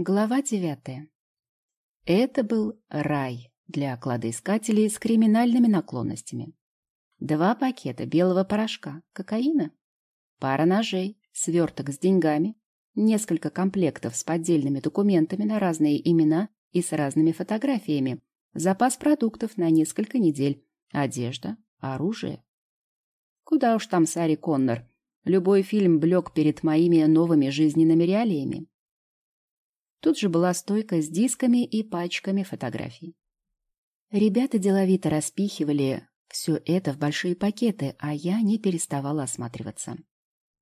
Глава девятая. Это был рай для кладоискателей с криминальными наклонностями. Два пакета белого порошка, кокаина, пара ножей, сверток с деньгами, несколько комплектов с поддельными документами на разные имена и с разными фотографиями, запас продуктов на несколько недель, одежда, оружие. Куда уж там Сари Коннор. Любой фильм блек перед моими новыми жизненными реалиями. Тут же была стойка с дисками и пачками фотографий. Ребята деловито распихивали все это в большие пакеты, а я не переставала осматриваться.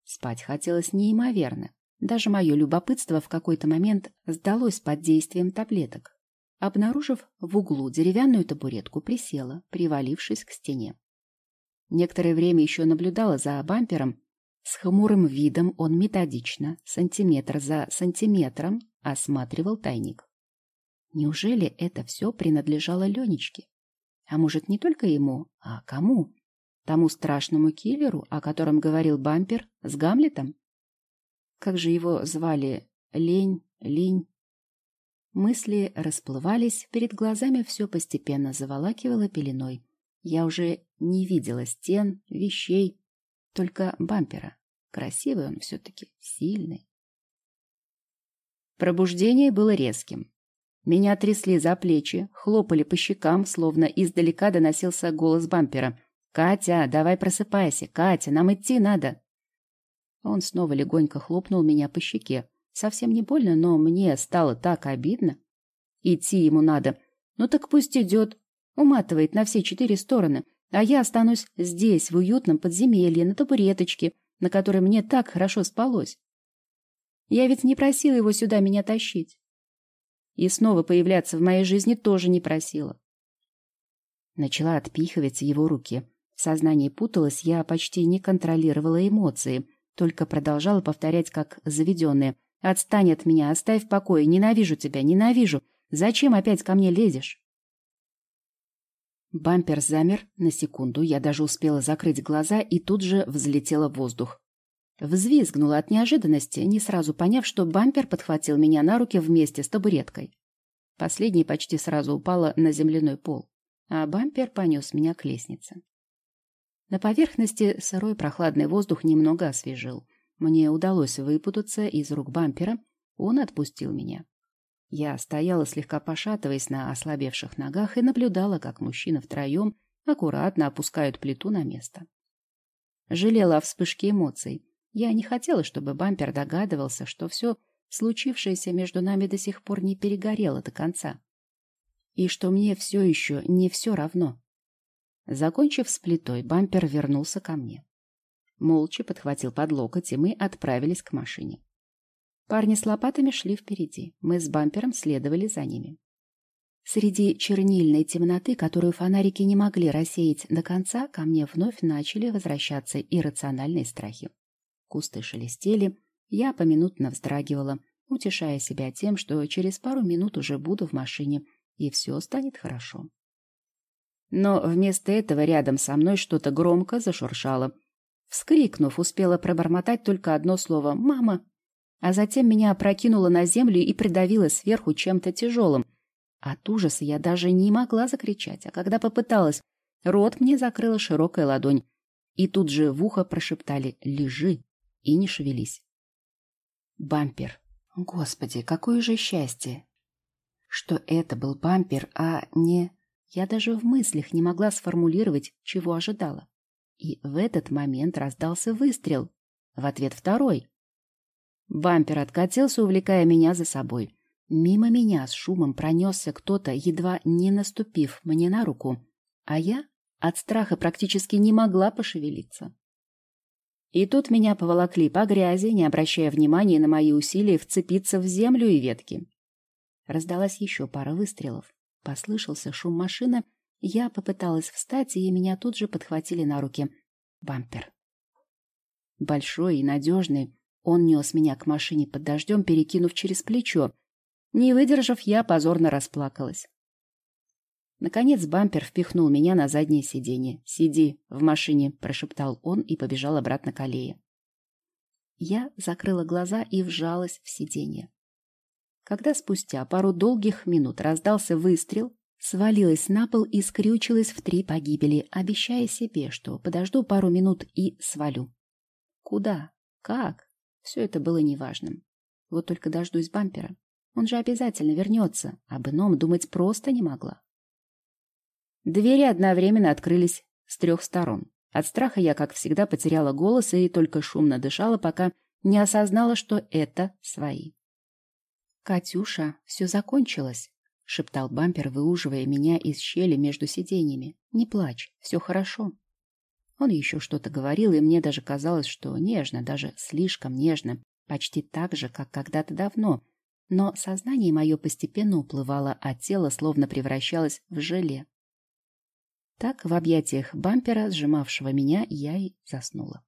Спать хотелось неимоверно. Даже мое любопытство в какой-то момент сдалось под действием таблеток. Обнаружив в углу деревянную табуретку, присела, привалившись к стене. Некоторое время еще наблюдала за бампером. С хмурым видом он методично, сантиметр за сантиметром, осматривал тайник. Неужели это все принадлежало Ленечке? А может, не только ему, а кому? Тому страшному киллеру, о котором говорил бампер с Гамлетом? Как же его звали? Лень, линь. Мысли расплывались, перед глазами все постепенно заволакивало пеленой. Я уже не видела стен, вещей, только бампера. Красивый он все-таки, сильный. Пробуждение было резким. Меня трясли за плечи, хлопали по щекам, словно издалека доносился голос бампера. «Катя, давай просыпайся! Катя, нам идти надо!» Он снова легонько хлопнул меня по щеке. Совсем не больно, но мне стало так обидно. Идти ему надо. Ну так пусть идет. Уматывает на все четыре стороны. А я останусь здесь, в уютном подземелье, на табуреточке, на которой мне так хорошо спалось. Я ведь не просила его сюда меня тащить. И снова появляться в моей жизни тоже не просила. Начала отпихивать его руки. В сознании путалась, я почти не контролировала эмоции только продолжала повторять как заведенная. «Отстань от меня, оставь в покое, ненавижу тебя, ненавижу. Зачем опять ко мне лезешь?» Бампер замер на секунду, я даже успела закрыть глаза и тут же взлетела в воздух. Взвизгнула от неожиданности, не сразу поняв, что бампер подхватил меня на руки вместе с табуреткой. Последний почти сразу упала на земляной пол, а бампер понес меня к лестнице. На поверхности сырой прохладный воздух немного освежил. Мне удалось выпутаться из рук бампера. Он отпустил меня. Я стояла, слегка пошатываясь на ослабевших ногах, и наблюдала, как мужчины втроем аккуратно опускают плиту на место. Жалела о вспышке эмоций. Я не хотела, чтобы бампер догадывался, что все случившееся между нами до сих пор не перегорело до конца. И что мне все еще не все равно. Закончив с плитой, бампер вернулся ко мне. Молча подхватил под локоть, и мы отправились к машине. Парни с лопатами шли впереди. Мы с бампером следовали за ними. Среди чернильной темноты, которую фонарики не могли рассеять до конца, ко мне вновь начали возвращаться иррациональные страхи. Кусты шелестели, я поминутно вздрагивала, утешая себя тем, что через пару минут уже буду в машине, и все станет хорошо. Но вместо этого рядом со мной что-то громко зашуршало. Вскрикнув, успела пробормотать только одно слово «мама», а затем меня опрокинуло на землю и придавило сверху чем-то тяжелым. От ужаса я даже не могла закричать, а когда попыталась, рот мне закрыла широкая ладонь. И тут же в ухо прошептали «лежи» и не шевелись. Бампер. Господи, какое же счастье! Что это был бампер, а не... Я даже в мыслях не могла сформулировать, чего ожидала. И в этот момент раздался выстрел. В ответ второй. Бампер откатился, увлекая меня за собой. Мимо меня с шумом пронесся кто-то, едва не наступив мне на руку, а я от страха практически не могла пошевелиться. И тут меня поволокли по грязи, не обращая внимания на мои усилия вцепиться в землю и ветки. Раздалась еще пара выстрелов. Послышался шум машины. Я попыталась встать, и меня тут же подхватили на руки. Бампер. Большой и надежный, он нес меня к машине под дождем, перекинув через плечо. Не выдержав, я позорно расплакалась. Наконец бампер впихнул меня на заднее сиденье. «Сиди в машине», — прошептал он и побежал обратно к аллее. Я закрыла глаза и вжалась в сиденье. Когда спустя пару долгих минут раздался выстрел, свалилась на пол и скрючилась в три погибели, обещая себе, что подожду пару минут и свалю. Куда? Как? Все это было неважным. Вот только дождусь бампера. Он же обязательно вернется. Об ином думать просто не могла. Двери одновременно открылись с трех сторон. От страха я, как всегда, потеряла голос и только шумно дышала, пока не осознала, что это свои. «Катюша, все закончилось», — шептал бампер, выуживая меня из щели между сиденьями. «Не плачь, все хорошо». Он еще что-то говорил, и мне даже казалось, что нежно, даже слишком нежно, почти так же, как когда-то давно. Но сознание мое постепенно уплывало, а тело словно превращалось в желе. Так, в объятиях бампера, сжимавшего меня, я и заснула.